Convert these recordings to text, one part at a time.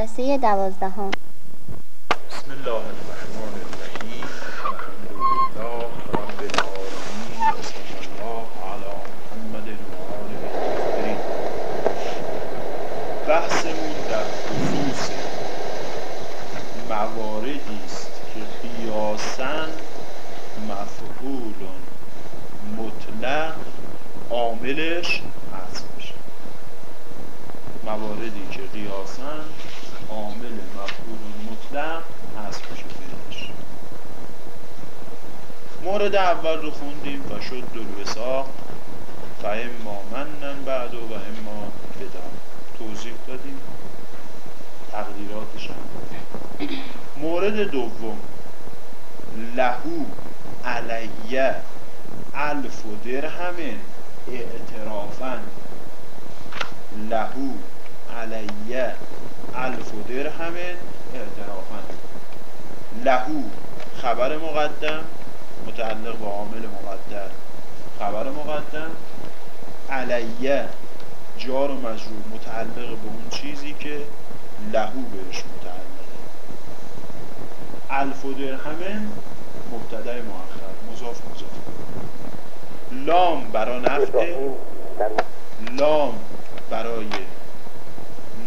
جلسه دوازدهم. بسم الله الرحمن الرحیم. الحمد لله رب العالمین. و صلی الله علی محمد و آله الطاهرین بحثمون در خصوص مواردی است که قیاسا مفعول مطلق عاملش مواردی که عامل مطلق حذف بشه بهش مورد اول رو خوندیم و شد الوساق و اما منن بعد و اما فدا توضیح دادیم. تقدیراتش هم. مورد دوم. لهو علیه الف و درهم اعترافا. لهو علیه الف و درهم اعترافا لهو خبر مقدم. متعلق به عامل مقدر خبر مقدم. علیه جار و مجرور. متعلق به اون چیزی که لهو بهش متعلقه الف و درهم مبتدای مؤخر. مضاف مضاف. لام برای نفع. لام برای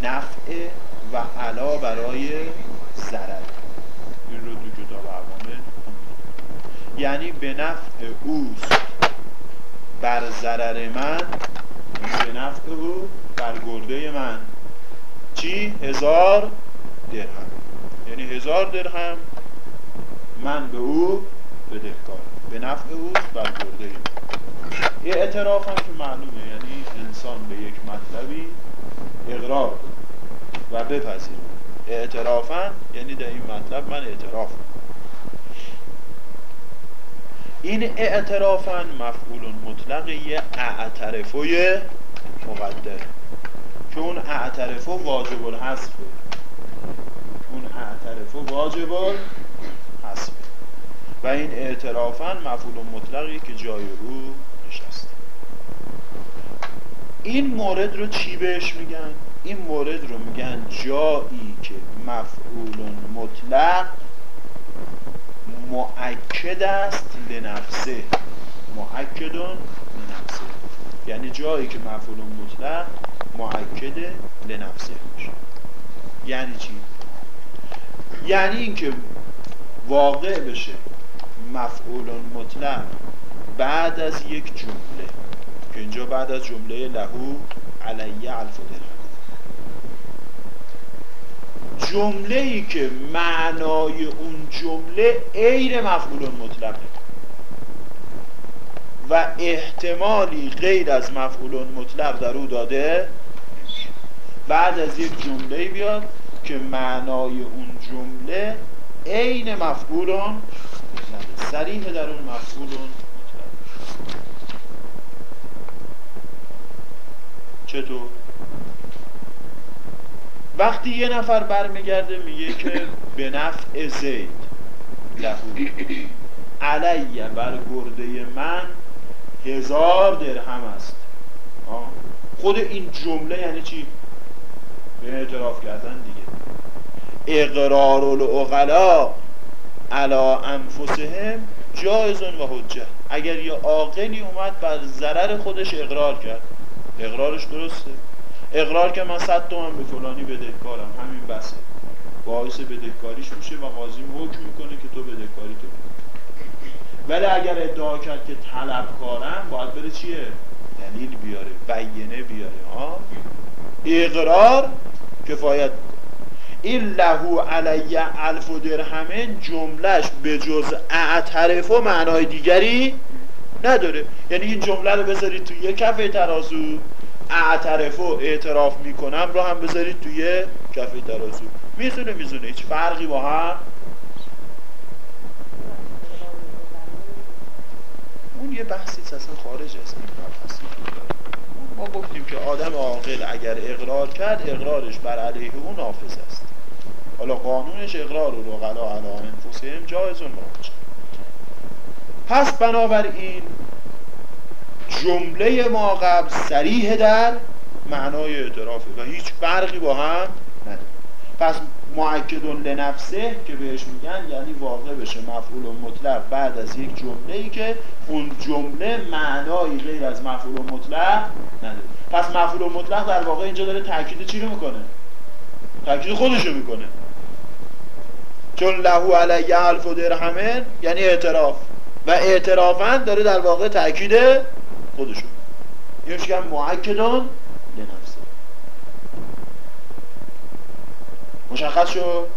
نفع. و علا برای ضرر. این رو تو کتاب عوامل یعنی به نفع اوست بر ضرر من به نفع او بر گرده من. چی؟ هزار درهم. یعنی هزار درهم من به او بدهکارم به نفع او بر گرده من. اعتراف هم که معلومه یعنی انسان به یک مطلبی اقرار و بپذیرم. اعترافا یعنی در این مطلب من اعتراف این اعترافا مفعول مطلق یه اعترفوی مقدر. که اون اعترفو واجب الحذفه اون اعترفو واجب الحذفه و این اعترافا مفعول مطلقی که جای او نشسته این مورد رو چی بهش میگن؟ این مورد رو میگن جایی که مفعول مطلق معکد است لنفسه. معکد لنفسه. یعنی جایی که مفعول مطلق معکد لنفسه میشه یعنی چی؟ یعنی اینکه واقع بشه مفعول مطلق بعد از یک جمله. که اینجا بعد از جمله لهو علیه الف درهم. جمله ای که معنای اون جمله عین مفعول مطلقه. و احتمالی غیر از مفعول مطلق در او داده بعد از یک جمله بیاد که معنای اون جمله عین مفعول مطلقه. صریح در اون مفعول مطلق چطور؟ وقتی یه نفر برمیگرده میگه که به نفع زید لهو. علیه بر گرده من هزار درهم است. خود این جمله یعنی چی؟ به اعتراف کردن دیگه. اقرار العقلا علا انفسهم جایزون و حجه. اگر یه عاقلی اومد بر ضرر خودش اقرار کرد. اقرارش درسته. اقرار که من صد تومن به فلانی بدهکارم همین بسه. باعث بدهکاریش میشه و قاضی حکم می‌کنه که تو بدهکاری تو ولی اگر ادعا کرد که طلبکارم باید بره چیه؟ دلیل بیاره بیینه بیاره. ها اقرار کفایت. این لهو علیه الف و درهمه جملهش به جز اعترف و معنای دیگری نداره. یعنی این جمله رو بذارید توی یه کف ترازو. اعترف و اعتراف می‌کنم رو هم بذارید توی کف ترازو میزونه میزونه هیچ فرقی با هم. اون یه بحثی اصلا خارج از این ما گفتیم که آدم عاقل اگر اقرار کرد اقرارش بر علیه اون نافذ است. حالا قانونش اقرار و رقلا علی انفسهم جایز و پس بنابراین جمله ما قبل سریح در معنای اعترافه و هیچ فرقی با هم نداره. پس معکد لنفسه که بهش میگن یعنی واقع بشه مفعول مطلق بعد از یک جمله ای که اون جمله معنایی غیر از مفعول مطلق نداره. پس مفعول مطلق در واقع اینجا داره تاکید چی رو می‌کنه؟ تاکید خودش رو می‌کنه. چون لهو علیه الف و درهمه یعنی اعتراف. و اعترافا داره در واقع تاکید خودشون. اینو میگن معکدون لنفسه مشخص شد؟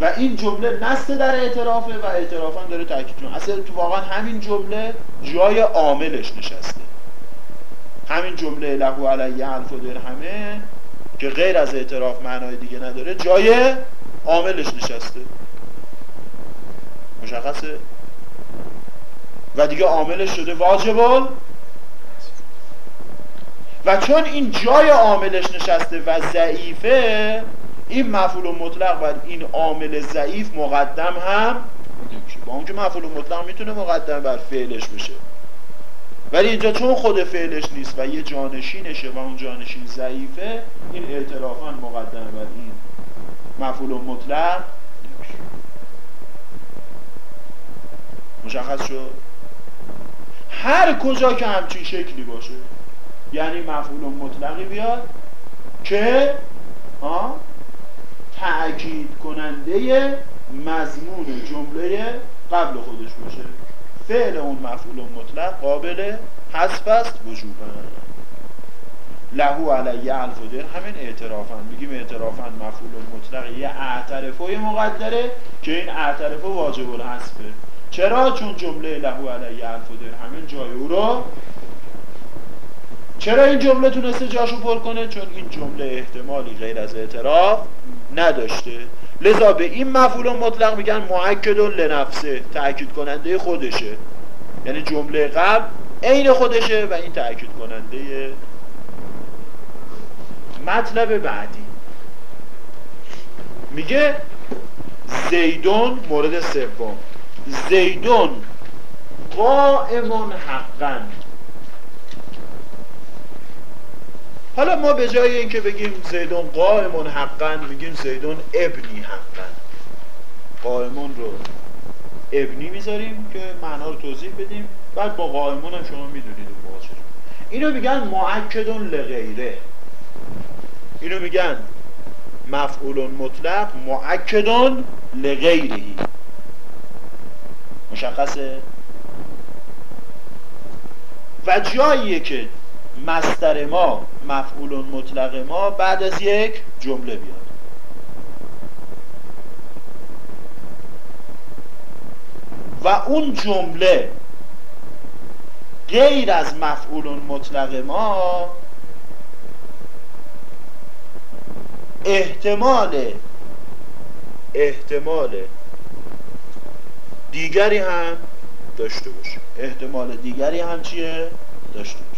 و این جمله نست در اعترافه و اعترافا داره تاکید اصلا تو واقعا همین جمله جای عاملش نشسته. همین جمله لهو علیه الف درهمه که غیر از اعتراف معنای دیگه نداره جای عاملش نشسته. مشخصه؟ و دیگه عاملش شده واجبال و چون این جای عاملش نشسته و ضعیفه این مفعول مطلق بر این عامل ضعیف مقدم هم با اون که مفعول مطلق می‌تونه مقدم بر فعلش بشه. ولی اینجا چون خود فعلش نیست و یه جانشینشه و اون جانشین ضعیفه این اعترافا مقدم بر این مفعول مطلق نمیشه. مشخص شد؟ هر کجا که همچین شکلی باشه. یعنی مفعول مطلقی بیاد که ها تأکید کننده مضمون جمله قبل خودش باشه. فعل اون مفعول مطلق قابل حذف است وجوبا لهو علیه الف همین اعترافا. میگیم اعترافا مفعول مطلق یه اعترفه مقدره که این اعترفه واجب الحذفه. چرا؟ چون جمله لهو علیه الف همین جای او رو چرا این جمله تونسته جاشو پر کنه؟ چون این جمله احتمالی غیر از اعتراف نداشته. لذا به این مفعول مطلق میگن معکد لنفسه تأکید کننده خودشه. یعنی جمله قبل عین خودشه و این تأکید کننده مطلب بعدی. میگه زیدون مورد سوم. زیدون قائمون حقا. حالا ما به جای اینکه بگیم زیدون قائمون حقا میگیم زیدون ابنی حقا. قائمون رو ابنی می‌ذاریم که معنا رو توضیح بدیم. بعد با قائمون هم شما می‌دونید اون اینو میگن معکدون لغیره. اینو میگن مفعول مطلق معکدون لغیرهی. مشخصه؟ و جاییه که مستر ما مفعول مطلق ما بعد از یک جمله بیاد. و اون جمله غیر از مفعول مطلق ما احتمال احتمال دیگری هم داشته باشه. احتمال دیگری هم چیه؟ داشته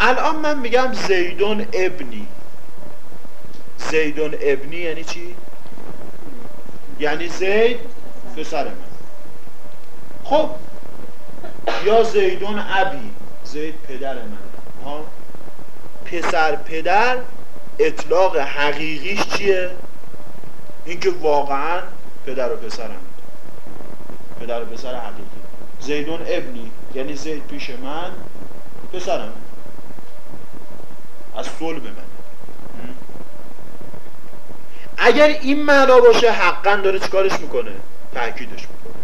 الان من میگم زیدون ابنی. زیدون ابنی یعنی چی؟ یعنی زید پسر من. خب یا زیدون ابی زید پدر من. ها؟ پسر پدر اطلاق حقیقیش چیه؟ اینکه واقعا پدر و پسرم پدر و پسر حقیقی. زیدون ابنی یعنی زید پیش من پسرم از صلب من اگر این معنا باشه حقا داره چیکارش می‌کنه؟ تاکیدش می‌کنه.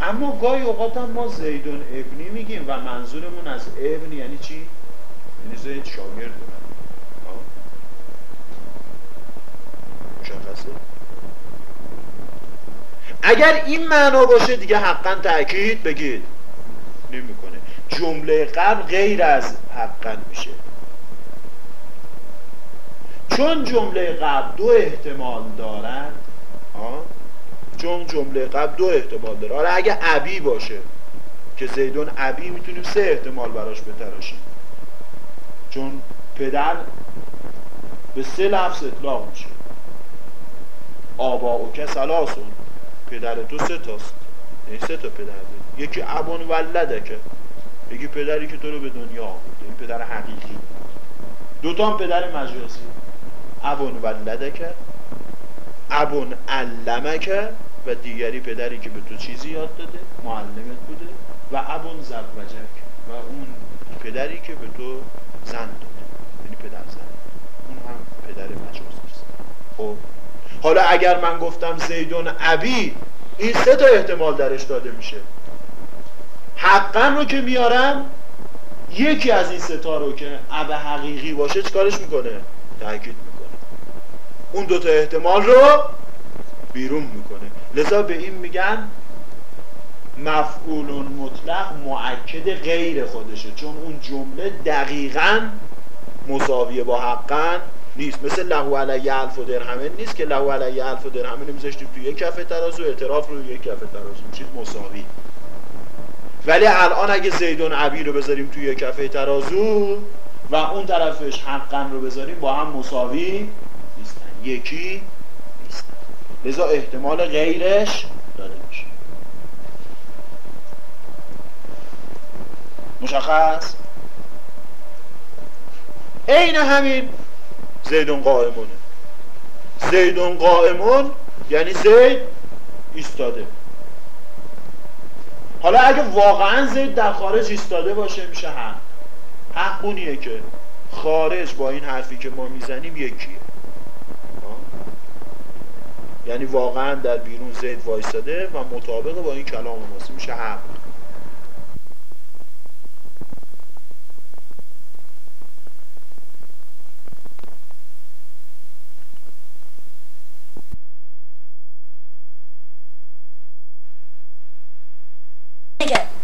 اما گاهی اوقات ما زیدون ابنی میگیم و منظورمون از ابن یعنی چی؟ یعنی زید شاگرد من. مشخصه؟ اگر این معنا باشه دیگه حقا تاکید بگید. نمی‌کنه. جمله قبل غیر از حقا میشه. چون جمله قبل دو احتمال دارند چون جمله قبل دو احتمال داره. حالا اگه عبی باشه که زیدون عبی می‌تونیم سه احتمال براش بتراشیم. چون پدر به سه لفظ اطلاق میشه. آبا و که سلاسون پدر تو سه تاست. یعنی سه تا پدر داری. یکی ابون ولده که بگی پدری که تو رو به دنیا آورده. این پدر حقیقی. دو تا پدر مجازی. ابون ولدک ابون علمک و دیگری پدری که به تو چیزی یاد داده معلمت بوده و ابون زوجک و اون پدری که به تو زن داده. یعنی پدر زن. اون هم پدر مجازی است. خب. حالا اگر من گفتم زیدون ابی این سه تا احتمال درش داده میشه. حقا رو که میارم یکی از این ستا رو که اب حقیقی باشه چیکارش می‌کنه؟ تاکید اون دوتا احتمال رو بیرون می‌کنه. لذا به این میگن مفعول مطلق معکد غیر خودشه چون اون جمله دقیقا مساویه با حقا نیست. مثل لهو علی الف و درهمه نیست که لهو علی الف و درهمه نمیذاشتیم توی یک کف ترازو اعتراف رو یک کف ترازو میشید مساوی. ولی الان اگه زیدون عبی رو بذاریم توی کف ترازو و اون طرفش حقا رو بذاریم با هم مساوی یکی نیستن لذا احتمال غیرش داده میشه. مشخص؟ عین همین زیدون قائمونه. زیدون قائمون یعنی زید ایستاده. حالا اگه واقعا زید در خارج ایستاده باشه میشه هم حق اونیه که خارج با این حرفی که ما می‌زنیم یکیه. یعنی واقعا در بیرون زید وایستاده و مطابق با این کلام ماست میشه حق.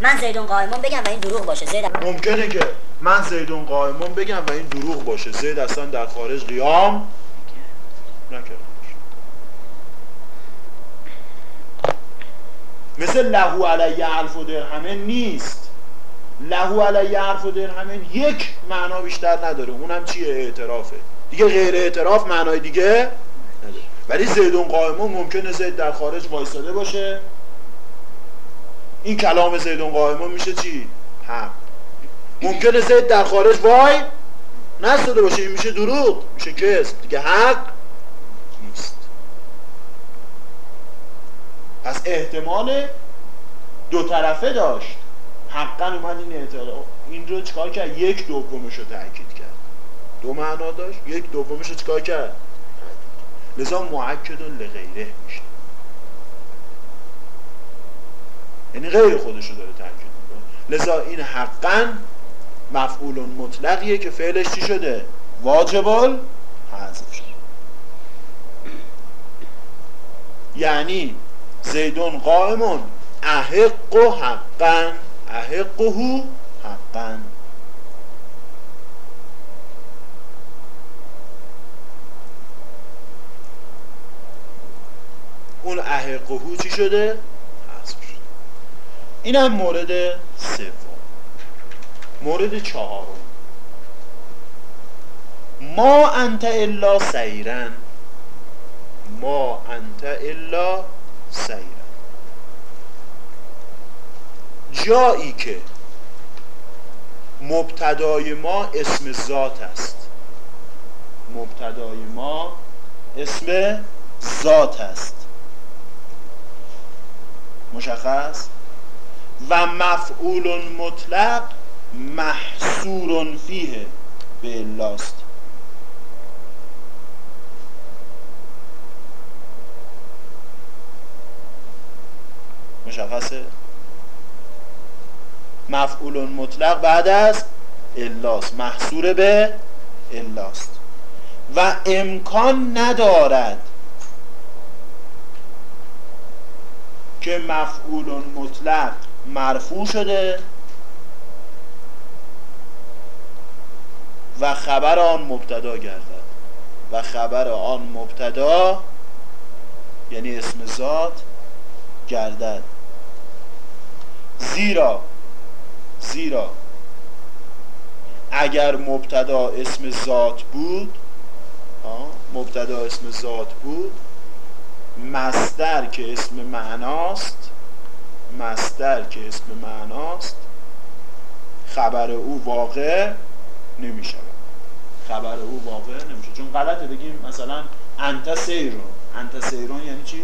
من زیدون قائمون بگم و این دروغ باشه. زید ممکنه که من زیدون قائمون بگم و این دروغ باشه. زید اصلا در خارج قیام نکرده مثل لهو علی الف و درهمه نیست. لهو علی الف و درهمه یک معنا بیشتر نداره. اونم چیه اعترافه؟ دیگه غیر اعتراف معنای دیگه نداره. ولی زیدون قائمون ممکنه زید در خارج وایستاده باشه. این کلام زیدون قائمون میشه چی؟ حق ممکنه زید در خارج وای نستاده باشه. این میشه دروغ. میشه کسب دیگه حق نیست پس احتمال دو طرفه داشت. حقا اومد این اعتراف این رو چکار کرد؟ یک دومش رو تاکید کرد. دو معنا داشت. یک دومش رو چکار کرد؟ لذا معکد لغیره میشه. یعنی غیر خودش رو داره تاکید می‌کنه. لذا این حقا مفعول مطلقیه که فعلش چی شده؟ واجبال حذف شده. یعنی زیدون قائمون. احق و حقا احقه حقا اون احقه چی شده؟ این هم مورد سوم. مورد چهارم. ما انت الا سیرن ما انت الا سیرن جایی که مبتدای ما اسم ذات است. مبتدای ما اسم ذات است. مشخص؟ و مفعول مطلق محصور فیه به الاست. مشخصه. مفعول مطلق بعد از الاست. محصور به الاست. و امکان ندارد که مفعول مطلق مرفوع شده و خبر آن مبتدا گردد. و خبر آن مبتدا یعنی اسم ذات گردد. زیرا زیرا. اگر مبتدا اسم ذات بود مبتدا اسم ذات بود مصدر که اسم معناست مصدر که اسم معناست خبر او واقع نمی شود خبر او واقع نمیشه چون غلطه بگیم مثلا انت سیرون. انت سیرون یعنی چی؟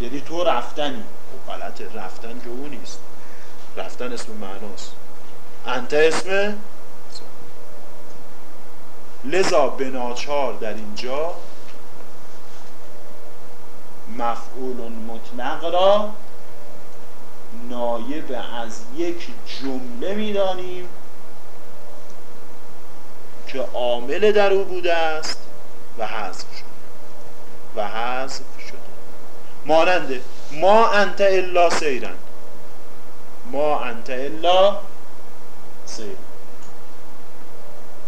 یعنی تو رفتنی. خب غلطه رفتن که او نیست. رفتن اسم معناست. انت اسم؟ لذا بناچار در اینجا مفعول مطلق را نایب از یک جمله می‌دانیم که عامل در او بوده است و حذف شده. و حذف شده. ماننده ما انت الا سیرن. ما انت الا سیر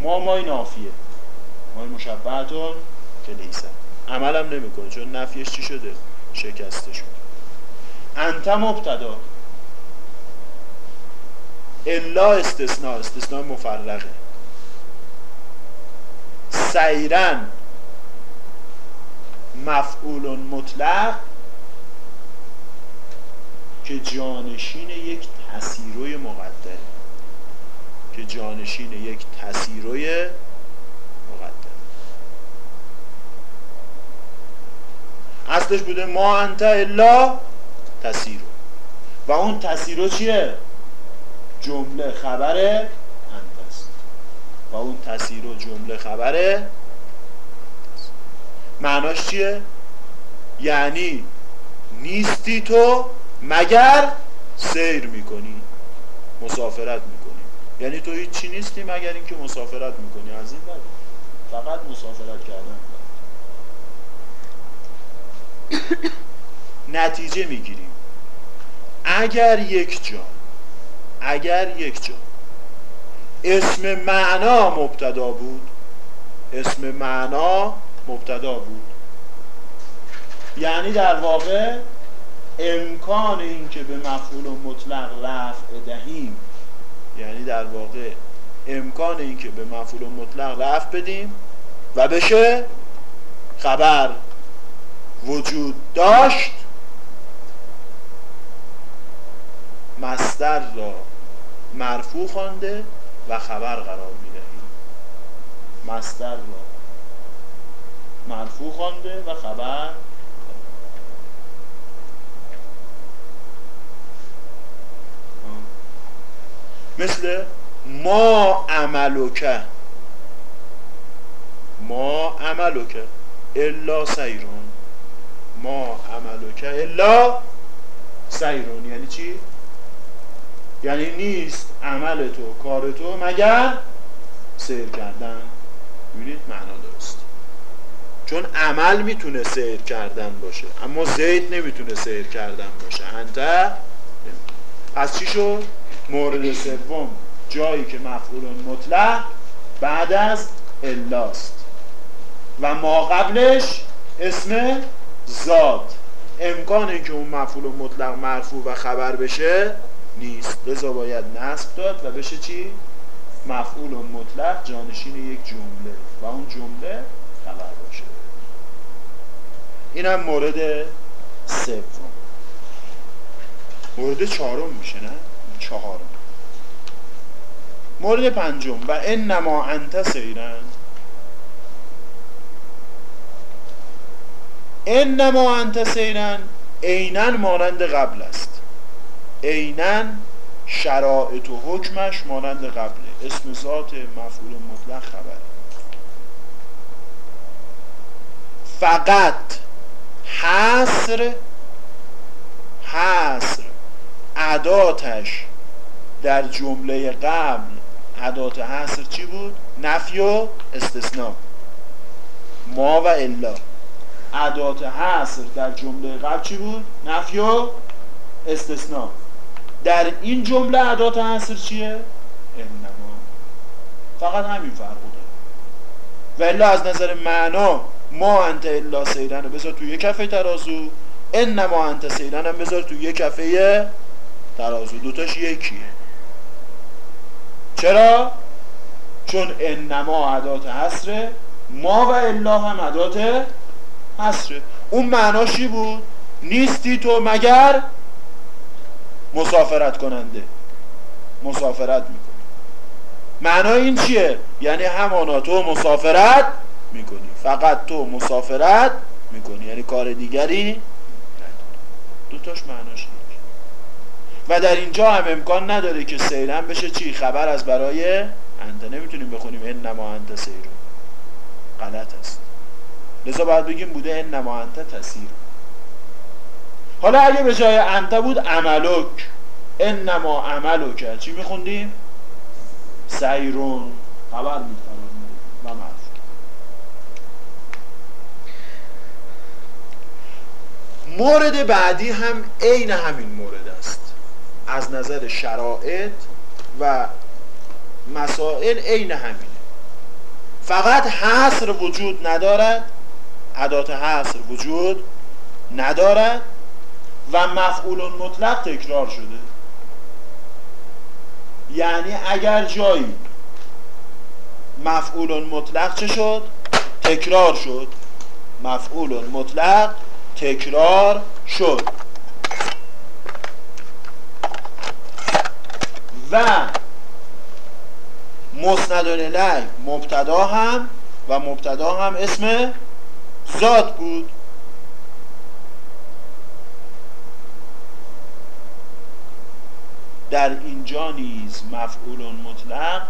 ما مای نافیه. مای مشبهتون که لیسن عملم نمی‌کنه چون نفیش چی شده؟ شکسته شده. انت مبتدا. الا استثناء. استثناء مفرقه. سیرن مفعول مطلق. که جانشین یک تسیروی مقدره که جانشین یک تسیروی مقدر. اصلش بوده ما انت الا تسیرو. و اون تسیرو چیه؟ جمله خبر انت و اون تسیرو جمله خبره معناش چیه؟ یعنی نیستی تو مگر سیر می‌کنی مسافرت می‌کنی؟ یعنی تو هیچ چی نیستی مگر اینکه مسافرت می‌کنی؟ از این بعد فقط مسافرت کردن. نتیجه می‌گیریم اگر یک جا اگر یک جا اسم معنا مبتدا بود اسم معنا مبتدا بود. یعنی در واقع امکان اینکه به مفعول مطلق رفع دهیم یعنی در واقع امکان اینکه به مفعول مطلق رفع بدیم و بشه خبر وجود داشت مصدر را مرفوع خوانده و خبر قرار می‌دهیم. مصدر را مرفوع خوانده و خبر مثل ما عملوکه ما عملوکه الا سیرون. ما عملوکه الا سیرون. یعنی چی؟ یعنی نیست عمل تو کار تو مگر سیر کردن. ببینید معنا درست. چون عمل می‌تونه سیر کردن باشه اما زید نمی‌تونه سیر کردن باشه. انت از چی شد؟ مورد سوم جایی که مفعول مطلق بعد از الاست و ما قبلش اسم زاد امکان اینکه اون مفعول مطلق مرفوع و خبر بشه نیست. لذا باید نصب داد و بشه چی؟ مفعول مطلق جانشین یک جمله. و اون جمله خبر باشه. اینم مورد سوم. مورد چهارم میشه نه؟ چهارم مورد پنجم. و انما انت سیرن. انما انت سیرن. عینا مانند قبل است. عینا شرایط و حکمش مانند قبله. اسم ذات مفعول مطلق خبر فقط حصر حصر عداتش در جمله قبل عدات حصر چی بود؟ نفی و استثناء. ما و الا. عدات حصر در جمله قبل چی بود؟ نفی و استثناء. در این جمله عدات حصر چیه؟ انما. فقط همین فرق داره. و الا از نظر معنا ما انت الا سیرن بذار توی کفه ترازو. انما انت سیرن هم بذار توی کفه ترازو. دوتاش یکیه. چرا؟ چون انما عدات حسره ما و الا هم عدات حسره اون معناشی بود؟ نیستی تو مگر مسافرت کننده. مسافرت می‌کنی. معنای این چیه؟ یعنی همانا تو مسافرت می‌کنی. فقط تو مسافرت می‌کنی. یعنی کار دیگری دوتاش معناش و در اینجا هم امکان نداره که سیرن بشه. چی؟ خبر از برای انت نمی‌تونیم بخونیم. انما انت سیرو غلط است. لذا باید بگیم بوده انما انت تسیر. حالا اگه به جای انت بود عملک. انما عملک. چی میخوندیم؟ سیرون. خبر میفرمایید و مورد بعدی هم عین همین مورد از نظر شرایط و مسائل عین همینه. فقط حصر وجود ندارد عدات حصر وجود ندارد و مفعول مطلق تکرار شده. یعنی اگر جایی مفعول مطلق چه شد؟ تکرار شد. مفعول مطلق تکرار شد. و مسند الیه مبتدا هم و مبتدا هم اسم ذات بود. در اینجا نیز مفعول مطلق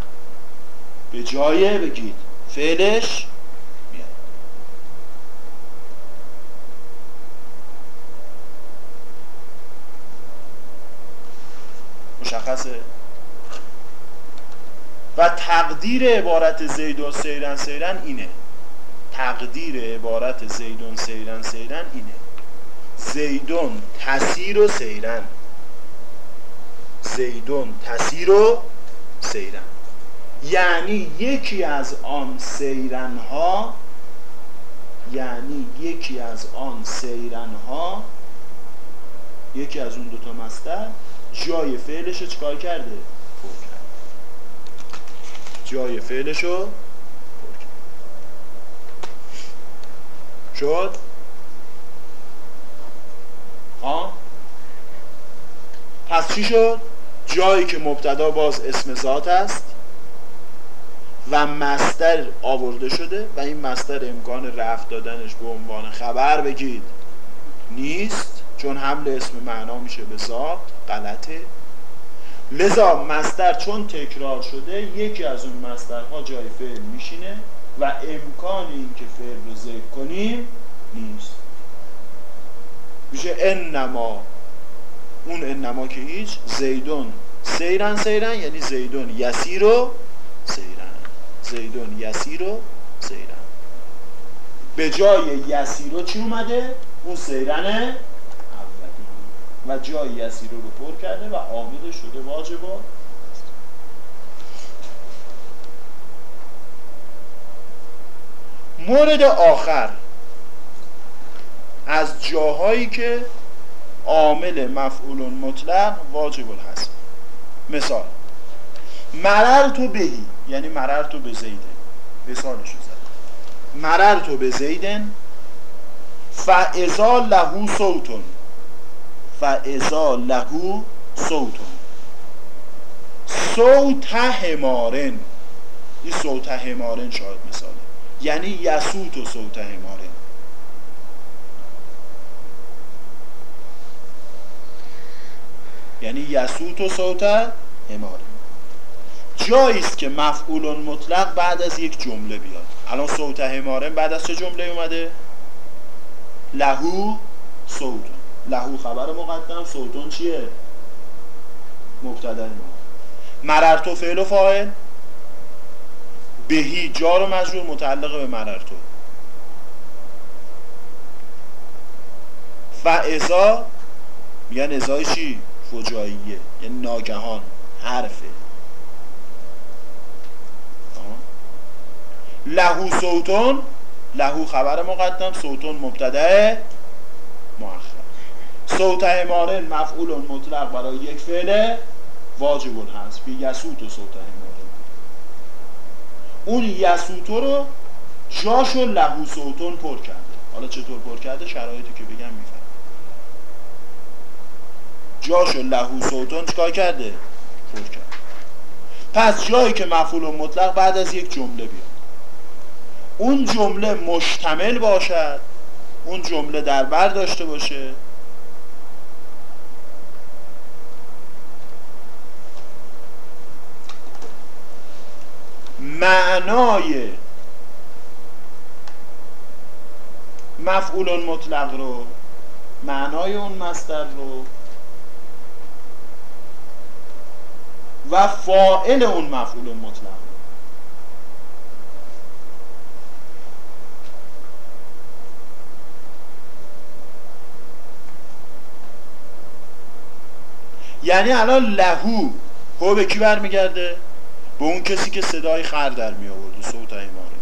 به جای بگید. فعلش میاد. مشخصه؟ و تقدیر عبارت زیدون سیرن سیرن اینه. تقدیر عبارت زیدون سیرن سیرن اینه. زیدون تسیر و سیرن. زیدون تسیر و سیرن. یعنی یکی از آن سیرن ها یعنی یکی از آن سیرن ها یکی از اون دوتا مستر جای فعلش چکار کرده؟ جای فعلش رو پر کرد شد؟ ها؟ پس چی شد؟ جایی که مبتدا باز اسم ذات است و مستر آورده شده و این مستر امکان رفت دادنش به عنوان خبر بگید نیست چون حمل اسم معنا میشه به ذات غلطه لذا مستر چون تکرار شده یکی از اون مسترها جای فعل میشینه و امکان این که فعل رو ذکر کنیم نیست. میشه انما اون انما که هیچ زیدون. سیرن سیرن یعنی زیدون. یسیرو سیرن. زیدون یسیرو سیرن. به جای یسیرو چی اومده؟ اون سیرن اولی و جای یسیرو رو پر کرده و عامل شده واجب مورد آخر از جاهایی که عامل مفعول مطلق واجب هست مثال مرر تو بهی یعنی مرر تو به زیدن مثالشو زد. مرر تو به زیدن فعضا لهو صوتون فعضا لهو صوتون صوت همارن این صوت همارن شاید مثاله. یعنی یسوت و صوت همارن یعنی یسوت و صوت هماره جایی است که مفعول مطلق بعد از یک جمله بیاد. الان صوت هماره بعد از چه جمله اومده؟ لهو صوت. لهو خبر مقدم صوتون چیه؟ مبتدا مررتو فعل و فاعل؟ بهی جار و مجرور متعلق به مررتو فعضا میگن ازای چی؟ فجاییه یعنی ناگهان حرفه. لهو صوتون لهو خبر مقدم صوتون مبتدا مؤخر صوت اماره مفعول مطلق برای یک فعل واجب هست. بی یسوت و صوت اماره اون یسوتو رو جاشو لهو صوتون پر کرده. حالا چطور پر کرده؟ شرایطی که بگم میفهم جاشو لهو صوتون چکار کرده؟ پر کرد پس جایی که مفعول مطلق بعد از یک جمله بیاد. اون جمله مشتمل باشد اون جمله در بر داشته باشه. معنای مفعول مطلق رو معنای اون مصدر رو و فائل اون مفعول مطلق یعنی الان لهو هو به کی برمیگرده؟ به اون کسی که صدای خر در می آورده صوت ایماره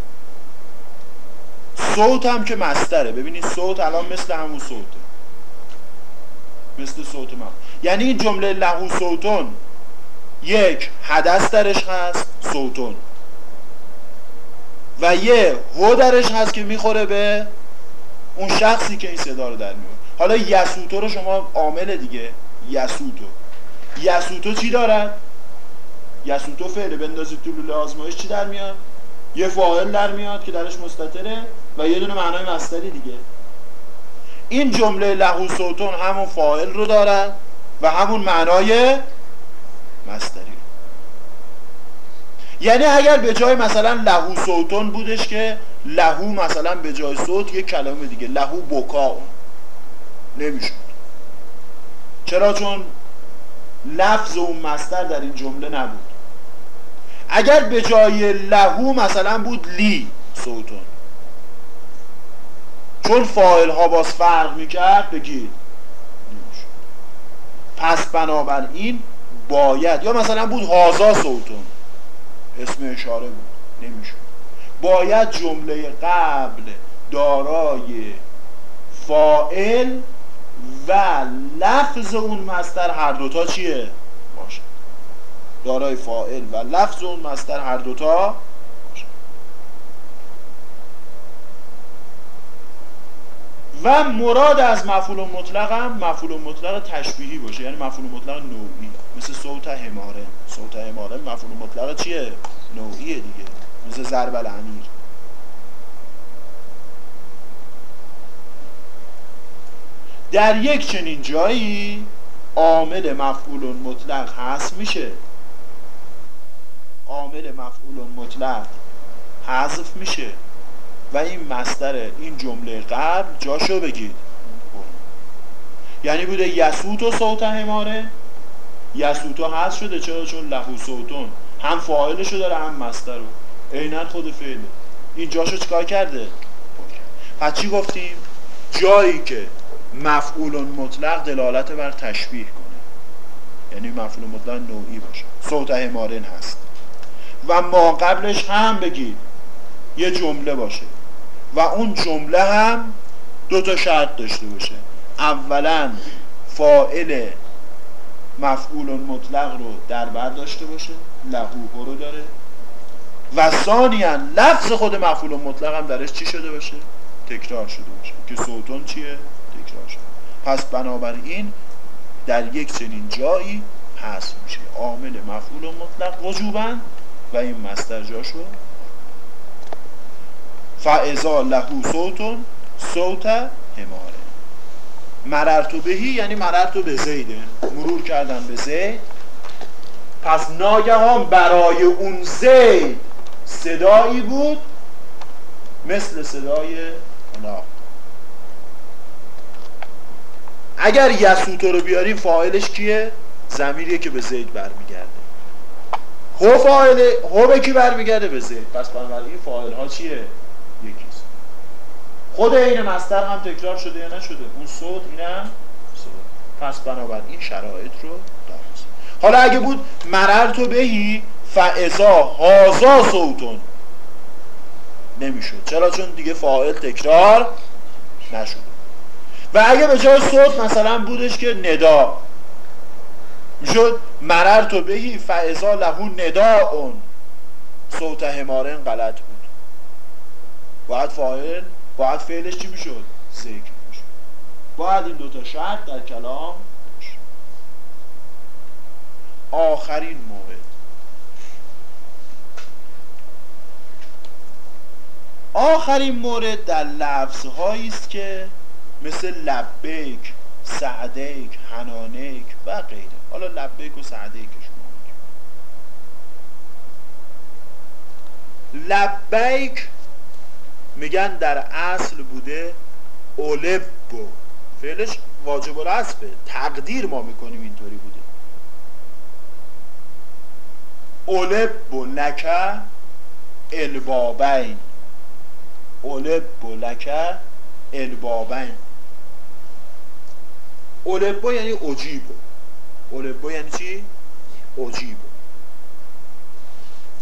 صوت هم که مستره. ببینید صوت الان مثل همون صوته. مثل صوت ما. یعنی این جمله لهو صوتون یک حدث درش هست صوتون. و یه هو درش هست که می‌خوره به اون شخصی که این صدا رو در میاره حالا یسوتو رو شما عامل دیگه. یسوتو. یسوتو چی دارد؟ یسوتو فعله بندازید تو لوله آزمایش چی در میاد؟ یه فاعل در میاد که درش مستطره و یه دونه معنای مستری دیگه. این جمله لهو صوتون همون فاعل رو دارد و همون معنای مستری. یعنی اگر به جای مثلا لهو صوتون بودش که لهو مثلا به جای صوت یه کلمه دیگه لهو بکا. نمی‌شد. چرا؟ چون لفظ اون مستر در این جمله نبود. اگر به جای لهو مثلا بود لی صوتون چون فاعل ها باز فرق می‌کرد بگید. پس بنابراین باید. یا مثلا بود هازا صوتون اسم اشاره بود. نمیشه باید جمله قبل دارای فائل و لفظ اون مستر هر دوتا چیه؟ دارای فائل و لفظ اون مستر هر دوتا و مراد از مفعول مطلق هم مفعول مطلق تشبیهی باشه. یعنی مفعول مطلق نوعی. مثل صوت هماره صوت هماره مفعول مطلق چیه؟ نوعیه دیگه. مثل ضرب الامیر. در یک چنین جایی عامل مفعول مطلق هست میشه. عامل مفعول مطلق حذف میشه. و این مستر این جمله قبل جاشو بگید. یعنی بوده یسوت و صوت هماره یسوتو هست شده چرا؟ چون لهو صوتون. هم فاعلشو داره هم مستر رو عینا خود فعله این جاشو چیکار کرده؟ پس چی گفتیم؟ جایی که مفعول مطلق دلالت بر تشبیه کنه. یعنی مفعول مطلق نوعی باشه. صوت همارن هست. و ما قبلش هم بگید. یه جمله باشه. و اون جمله هم دو تا شرط داشته باشه. اولا فاعل مفعول مطلق رو در بر داشته باشه. لهو رو داره. و ثانیا لفظ خود مفعول مطلق هم درش چی شده باشه؟ تکرار شده باشه. که صوتون چیه؟ تکرار شده. پس بنابراین در یک چنین جایی هست میشه. عامل مفعول مطلق. وجوبا و این مستر جاشو فعضا لهو صوتون صوت هماره مررتو بهی یعنی مررتو به زیده مرور کردن به زید. پس ناگهان برای اون زید صدایی بود مثل صدای اونا. اگر یسوتو رو بیاریم فاعلش کیه؟ زمیریه که به زید برمیگرده. هو فاعله هو به کی برمیگرده به پس بنابراین فاعل ها چیه؟ یکیست خود این مستر هم تکرار شده یا نشده؟ اون صوت اینم؟ صوت. پس بنابراین شرایط رو دارست حالا اگه بود مررتو بهی فعضا هازا صوتون نمی‌شد. چرا؟ چون دیگه فاعل تکرار نشد. و اگه به جای صوت مثلا بودش که ندا می‌شد مرر تو بهی فعضا لهو ندا اون صوت همارن غلط بود. باید فاعل باید فعلش چی می‌شد؟ ذکر می‌شد. باید این دوتا شرط در کلام آخرین مورد آخرین مورد در لفظهایی است که مثل لبیک سعدیک هنانیک و غیره. حالا لبیک و سعدیک شما لبیک میگن در اصل بوده اولبو فعلش واجب العصبه تقدیر ما می‌کنیم اینطوری بوده. اولبو لکه البابین. اولبو لکه البابین. اولبو یعنی اجیبو اولبو یعنی چی؟ اجیبو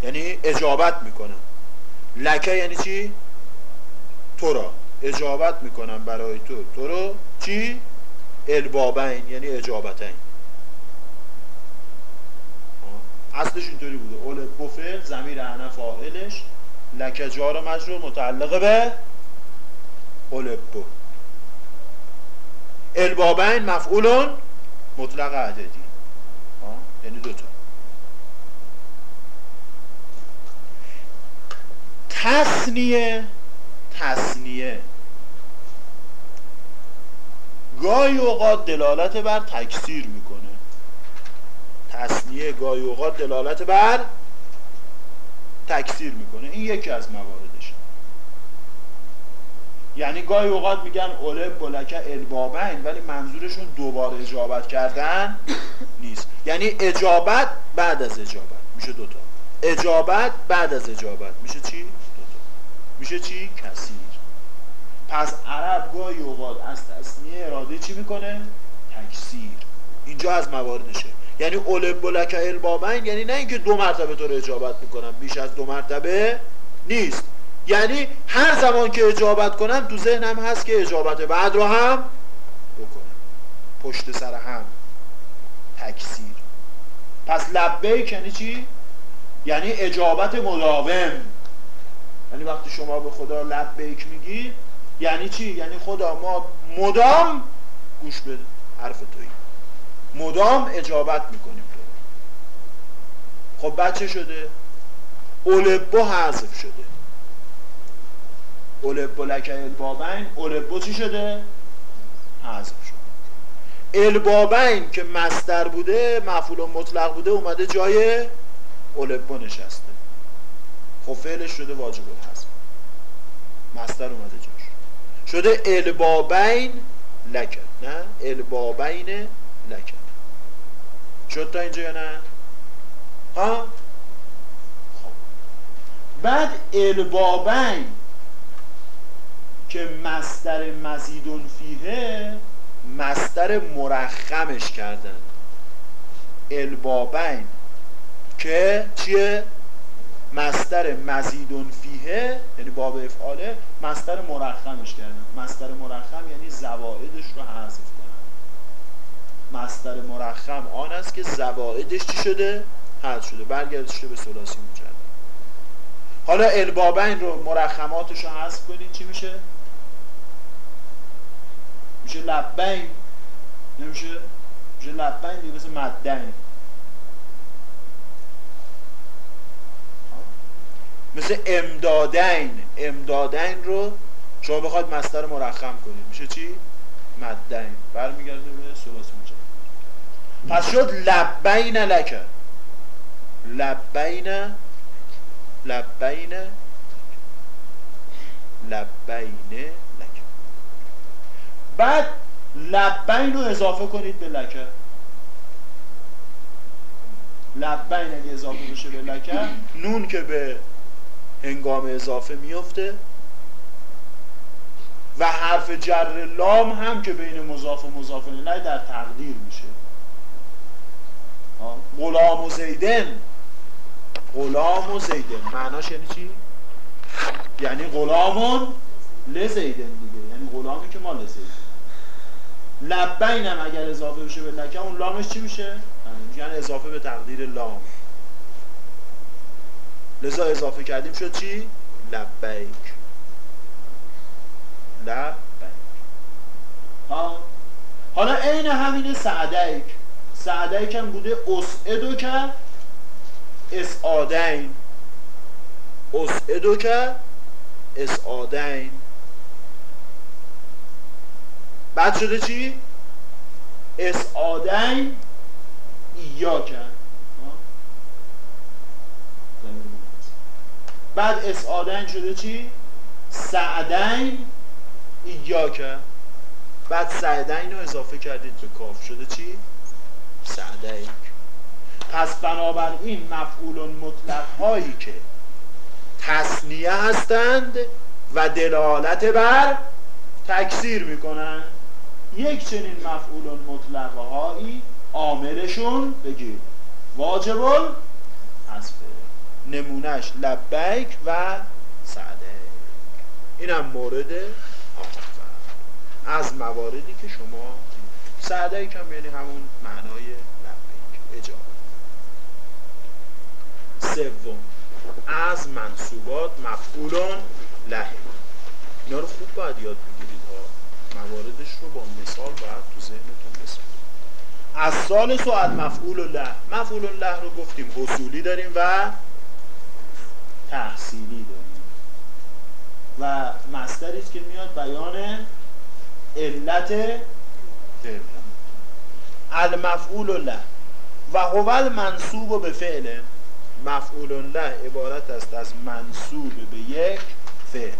یعنی اجابت می‌کنم. لکه یعنی چی؟ تو را اجابت می‌کنم برای تو. تو رو چی؟ البابین یعنی اجابتین. اصلش اینطوری بوده. اول بفعل زمیر انا فاعلش. لکه جار مجرور متعلق به اولبو البابین مفعولون مطلق عددی. یعنی دوتا تصنیه تصنیه گاهی اوقات دلالت بر تکثیر می‌کنه. تصنیه گاهی اوقات دلالت بر تکثیر می‌کنه. این یکی از مواردش یعنی گاهی اوقات میگن اوله بلکه البابین ولی منظورشون دوباره اجابت کردن نیست. یعنی اجابت بعد از اجابت. میشه دوتا اجابت بعد از اجابت. میشه چی؟ دوتا میشه چی؟ کثیر. پس عرب گاهی اوقات از تصنیه اراده چی می‌کنه؟ تکثیر. اینجا از مواردشه. یعنی اولب بلک البابین یعنی نه اینکه دو مرتبه تو رو اجابت می‌کنم بیش از دو مرتبه نیست. یعنی هر زمان که اجابت کنم تو ذهنم هست که اجابت بعد رو هم بکنم. پشت سر هم. تکثیر. پس لبیک یعنی چی؟ یعنی اجابت مداوم. یعنی وقتی شما به خدا لبیک میگی یعنی چی؟ یعنی خدا ما مدام گوش بده حرف توی مدام اجابت می‌کنیم تو خب بچه شده؟ اولبو حذف شده. اولبو لکه البابین. اولبو چی شده؟ حذف شده البابین که مستر بوده مفعول مطلق بوده اومده جای اولبو نشسته. خب فعلش شده واجب الحذف. مستر اومده جاش. شده البابین لکه. نه؟ البابین لکه. شد تا اینجا یا نه؟ ها؟ خب. بعد البابین که مستر مزیدون فیه مستر مرخمش کردن. البابین که چیه؟ مستر مزیدون فیه یعنی باب افعاله مستر مرخمش کردن. مستر مرخم یعنی زوائدش رو حذف مصدر مرخم آن است که زوائدش چی شده؟ حذف شده. برگردش به ثلاثی مجرد حالا البابین رو مرخماتش رو حذف کنید چی میشه؟ میشه لبین نمیشه؟ میشه لبین دیگه مثل مدین مثل امدادین امدادین رو شما بخواید مصدر مرخم کنید. میشه چی؟ مدین برمیگرده به ثلاثی پس شد لبین لکه لبین لبین لبین بعد لبین رو اضافه کنید به لکه. لبین اگه اضافه بشه به لکه نون که به هنگام اضافه میفته و حرف جر لام هم که بین مضاف و مضاف الیه در تقدیر میشه. غلام و زیدن. غلام و زیدن. معناش یعنی چی؟ یعنی غلامون لزیدن دیگه. یعنی غلامی که مال زیدن لبین هم اگر اضافه بشه به لکه اون لامش چی میشه؟ یعنی اضافه به تقدیر لام. لذا اضافه کردیم شد چی؟ لبیک. لبیک. ها؟ حالا عین همینه سعدیک. سعدی کم بوده اسعدو که اسعادین. اسعدو که اسعادین. بعد شده چی؟ اسعادین ایا کرد بعد اسعادین شده چی؟ سعدین ایا کرد بعد سعدین رو اضافه کردید به کاف شده چی؟ سعدین پس بنابراین مفعول مطلق هایی که تصنیه هستند و دلالت بر تکثیر می‌کنن یک چنین مفعول مطلق هایی عاملشون بگید واجب حذف نمونهش لبیک و سعده اینم مورد از مواردی که شما سعده کم یعنی همون معنای لبیک. اجابه. سوم از منصوبات مفعولون لهه اینا رو خوب باید یاد بگیرید. ها مواردش رو با مثال باید تو ذهنتون بسید از سال ساعت مفعول له مفعول له رو گفتیم حصولی داریم و تحصیلی داریم. و مصدری که میاد بیان علت فعل. المفعول له و هو المنصوب به فعل. مفعول له عبارت است از منصوب به یک فعل.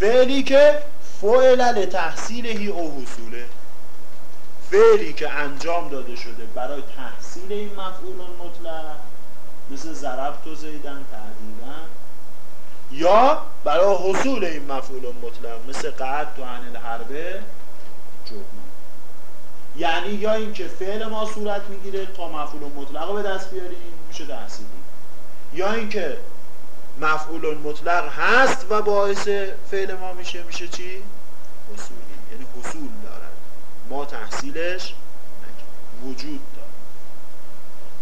فعلی که فعل لتحصیلهی او حصوله. فعلی که انجام داده شده برای تحصیل این مفعول مطلق مثل ضربت و زیدن تعدیدن یا برای حصول این مفعول مطلق مثل قعد تو عن الحربه جبن یعنی یا اینکه فعل ما صورت می‌گیره تا مفعول مطلق رو به دست بیاریم میشه تحصیلی. یا اینکه مفعول مطلق هست و باعث فعل ما میشه میشه چی؟ حصولی. یعنی حصول دارد. ما تحصیلش وجود دارد.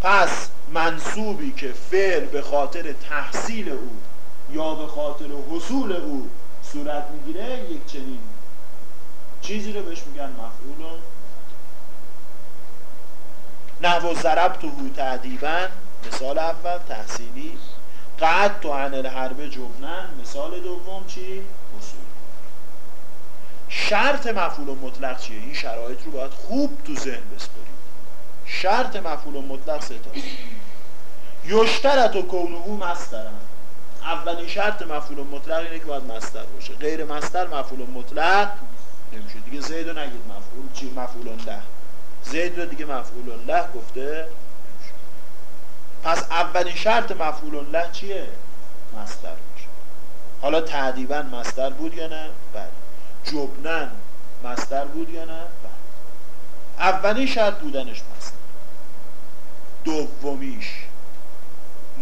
پس منصوبی که فعل به خاطر تحصیل او یا به خاطر حصول او صورت می‌گیره یک چنین چیزی رو بهش میگن مفعول. نحو ضربت هو تعدیبا مثال اول تحصیلی. قعد تو عن الحرب جبنن مثال دوم چی؟ اصول. شرط مفعول مطلق چیه؟ این شرایط رو باید خوب تو ذهن بسپرید. شرط مفعول مطلق سه تا. یشترط و کونه مسترن اولین شرط مفعول مطلق اینه که باید مستر باشه. غیر مستر مفعول مطلق نمیشه. دیگه زید رو نگید مفعول چی؟ مفعول له زید رو دیگه مفعول له گفته پس اولین شرط مفعول له چیه؟ مستر باشه حالا تعدیبا مستر بود یا نه؟ بله. جبنن مستر بود یا نه؟ بله. اولین شرط بودنش مستر دومیش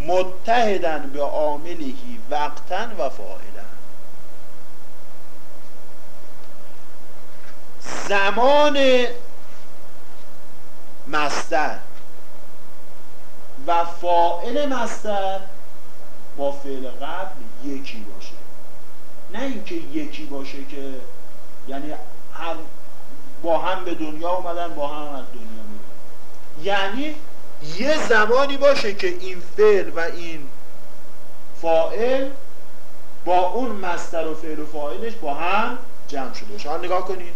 متحدن به عاملهی وقتن و فاعلن زمان مستر و فاعل مستر با فعل قبل یکی باشه. نه اینکه یکی باشه که یعنی هم با هم به دنیا اومدن با هم از دنیا میرن. یعنی یه زمانی باشه که این فعل و این فاعل با اون مستر و فعل و فاعلش با هم جمع شده باشه. حالا نگاه کنید.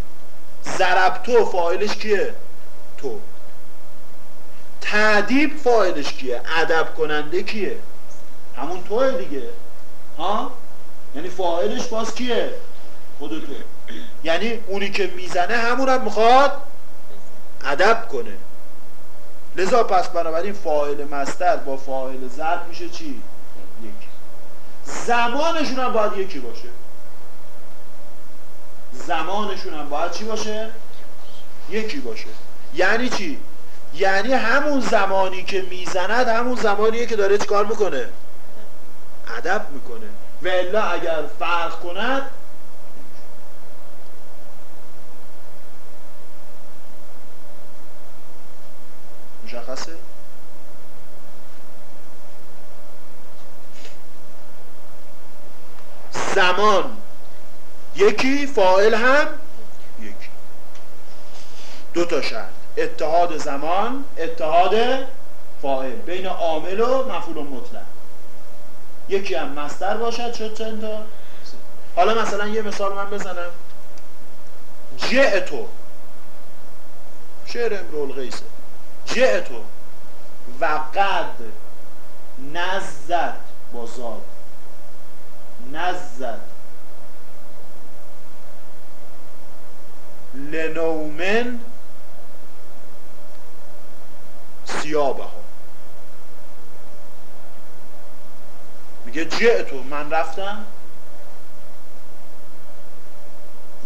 ضربتو فاعلش کیه؟ تو. تعدیب فاعلش کیه؟ ادب کننده کیه؟ همون توه دیگه. ها؟ یعنی فاعلش باز کیه؟ خود تو یعنی اونی که می‌زنه همون هم می‌خواد ادب کنه. لذا پس بنابراین فاعل مستر با فاعل ضرب میشه چی؟ یک. زمانشون هم باید یکی باشه. زمانشون هم باید چی باشه؟ یکی باشه. یعنی چی؟ یعنی همون زمانی که می‌زند همون زمانیه که داره چیکار می‌کنه؟ ادب می‌کنه. و الا اگر فرق کند مشخصه؟ زمان. یکی فاعل هم یکی. دو تا شرط. اتحاد زمان اتحاد فاعل. بین عامل و مفعول مطلق. یکی هم مصدر باشد شد چند حالا مثلا یه مثال من بزنم. جئتو شعر امرول غیسه جئتو و قد نزد با زاد نزد. لنومن ها میگه جئتو من رفتم.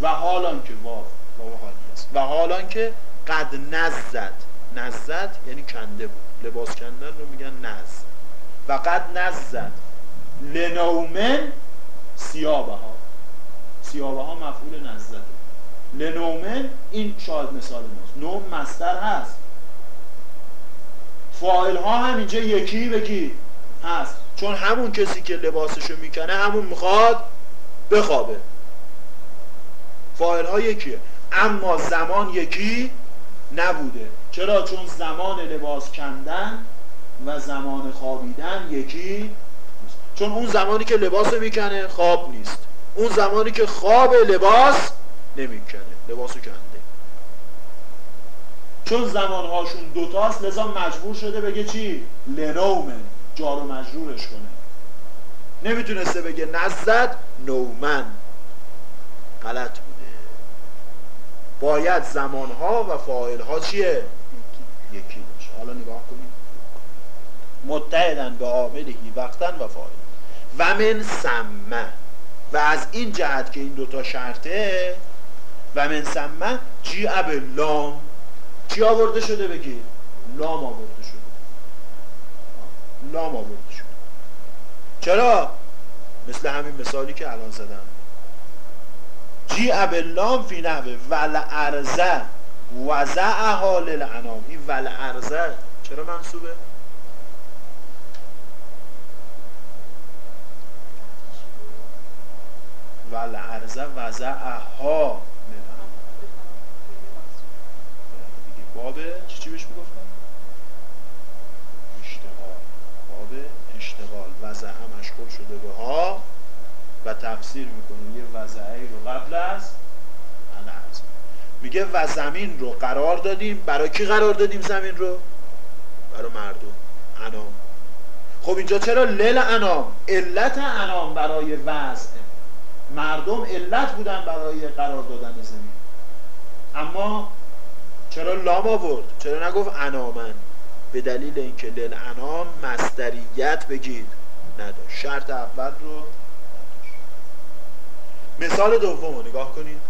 و حالان که واو واو حالی است. و حالان که قد نزد. نزد یعنی کنده بود. لباس کندن رو میگن نز. و قد نزد. لنومن سیابه ها. سیابه ها مفعول نزده. لنومن این شاید مثال ماست. نوم مستر هست. فاعل ها هم اینجا یکی بگی. هست. چون همون کسی که لباسشو می‌کنه همون می‌خواد بخوابه. فاعل ها یکیه. اما زمان یکی نبوده. چرا؟ چون زمان لباس کندن و زمان خوابیدن یکی نیست. چون اون زمانی که لباس می‌کنه خواب نیست. اون زمانی که خواب لباس نمی‌کنه. لباسو کنده. چون زمانهاشون دوتاست لذا مجبور شده بگه چی؟ لنومن جار و مجرورش کنه. نمی‌تونسته بگه نزد نومن. غلط بوده. باید زمانها و فاعلها چیه؟ یکی باشه. حالا نگاه کنید متحدن به عاملهی وقتن و فاعل. و من سمه. و از این جهت که این دوتا شرطه و من سمه جی اب لام. چی آورده شده بگید لام آورده شده. لام آورده شده. چرا؟ مثل همین مثالی که الان زدم. جی لام فی نحوه ول ارزه وزعها للانام. این ول ارزه چرا منصوبه؟ ول ارزه وزعها للانام دیگه باب چی چی بهش می‌گفتن؟ اشتغال. باب اشتغال. وضعه مشغول شده به ها و تفسیر می‌کنه. یه وضعه رو قبل از انعرض میگه و زمین رو قرار دادیم. برای کی قرار دادیم زمین رو؟ برای مردم. انام. خب اینجا چرا لل انام؟ علت انام برای وضع. مردم علت بودن برای قرار دادن زمین. اما چرا لام آورد؟ چرا نگفت انامن؟ به دلیل اینکه لل انام مستریت بگید. نداشت. شرط اول رو نداشت. مثال دوم رو نگاه کنید.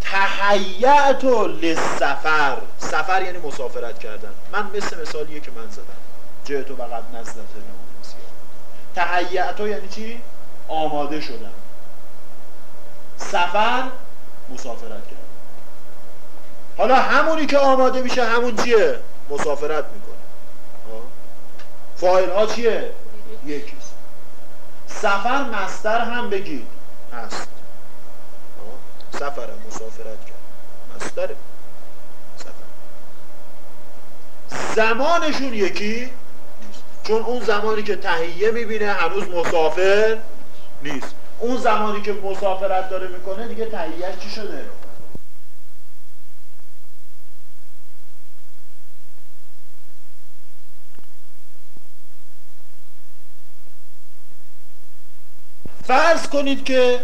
تهیعت لسفر سفر یعنی مسافرت کردن. من مثل مثالیه که من زدم. جهتو و قد نزدت تهیعت یعنی چی؟ آماده شدن. سفر مسافرت کردن. حالا همونی که آماده میشه همون چیه؟ مسافرت می‌کنه. فایل ها چیه؟ یکیست. سفر مستر هم بگید. هست. سفر مسافرت کرد. مستره. سفر. زمانشون یکی نیست. چون اون زمانی که تهیه می‌بینه هنوز مسافر نیست. اون زمانی که مسافرت داره می‌کنه دیگه تهیهش چی شده؟ فرض کنید که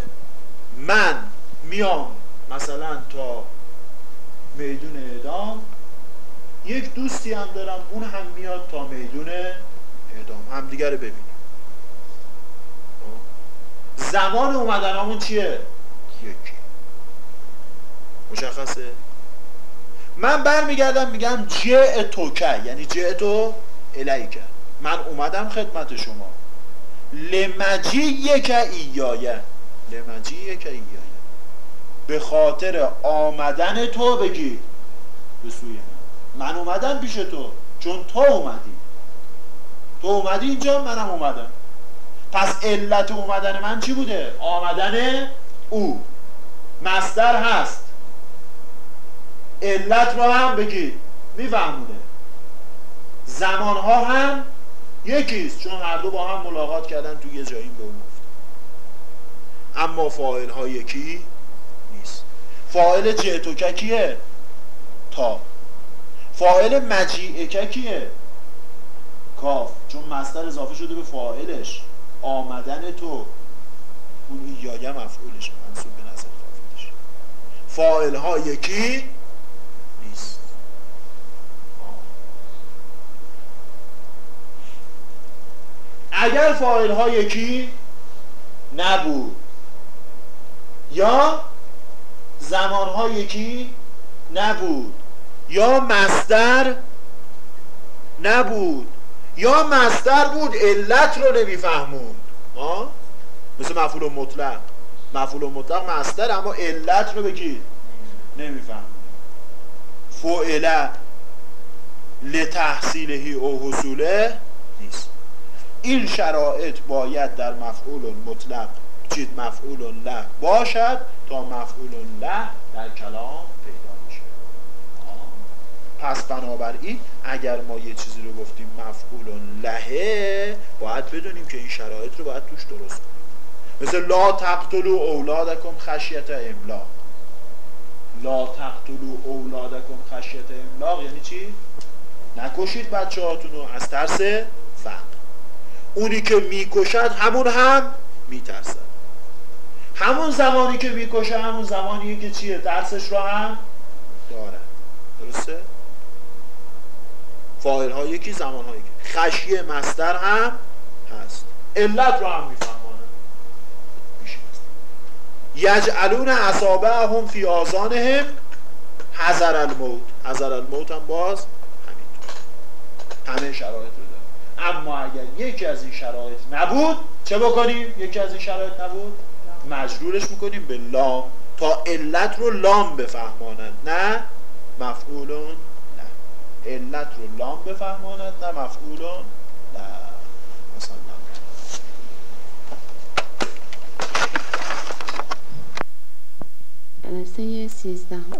من میام مثلا تا میدون اعدام یک دوستی هم دارم اون هم میاد تا میدون اعدام. هم دیگه رو ببینیم. زمان اومدن همون چیه؟ یکی. مشخصه؟ من برمیگردم میگم جه توکه یعنی جه تو الیکه من اومدم خدمت شما. لمجی یک ایایه. لمجی یک ایایه. به خاطر آمدن تو بگی به سوی من. من اومدم پیش تو چون تو اومدی. تو اومدی اینجا منم اومدم. پس علت اومدن من چی بوده؟ آمدن او. مصدر هست. علت را هم بگید میفهمونه زمان ها هم یکیست چون هر دو با هم ملاقات کردن تو یه جایی به اون اما فاعل ها یکی نیست. فاعل جئتوک کیه تا. فاعل مجیعک کیه کاف. چون مصدر اضافه شده به فاعلش. آمدن تو. اون یایه مفعولش منصوب به نظر فاعل ها یکی نیست اگر فاعل ها یکی نبود یا زمان ها یکی نبود یا مصدر نبود یا مصدر بود علت رو نمیفهموند مثل مفعول مطلق. مفعول مطلق مصدر اما علت رو بگید نمیفهم فعله لتحصیلهی او حصوله نیست. این شرایط باید در مفعول مطلق چید مفعول له باشد تا مفعول له در کلام پیدا بشه پس بنابراین اگر ما یه چیزی رو گفتیم مفعول لهه باید بدونیم که این شرایط رو باید توش درست کنیم. مثل لا تقتلو اولادکم خشیت املاق. لا تقتلو اولادکم خشیت املاق یعنی چی؟ نکشید بچه هاتونو از ترس اونی که می‌کشد همون هم میترسد. همون زمانی که می‌کشه همون زمانی که چیه؟ درسش رو هم داره. درسته؟ فایل ها یکی زمان ها یکی. خشیه مستر هم هست. علت رو هم میفهم یجعلون هم فی آذانهم حذر الموت. حذر الموت هم باز همینطور. همه شرایط اما اگر یکی از این شرایط نبود چه بکنیم؟ یکی از این شرایط نبود؟ مجرورش می‌کنیم به لام. تا علت رو لام بفهمانند نه؟ مفعولون نه. علت رو لام بفهمانند نه؟ مفعولون نه. مثلا جلسه سیزدهم.